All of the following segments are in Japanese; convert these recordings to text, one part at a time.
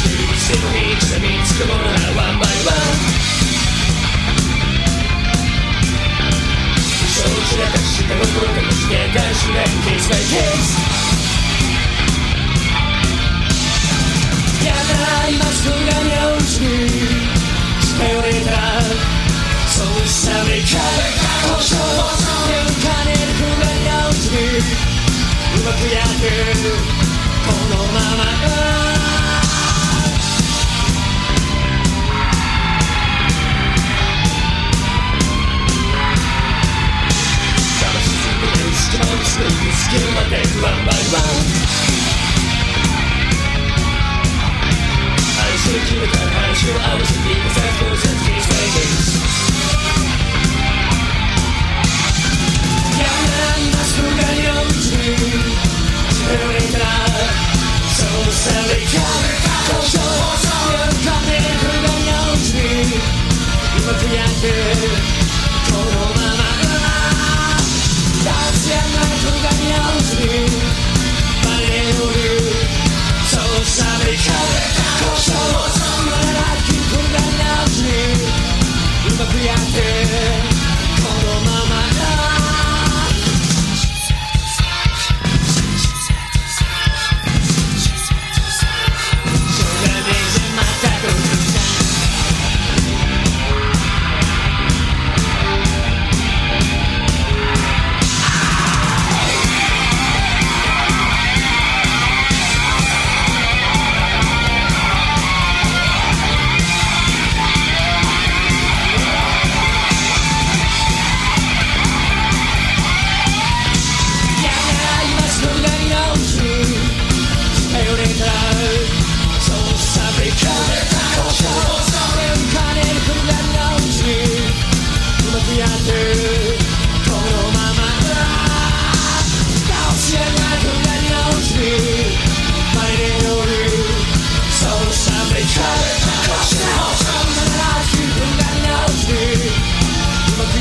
してもいつで見つくものならワンバイワンそう散らかした心がもして大事なケースバイケースやだ今すぐに青うちに近寄れたそうしためか交渉手を兼ねるくらい青うちにうまくやるこのままキルまでワンバイワン愛する決めた話を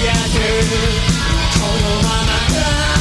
야들 저놈아. 나가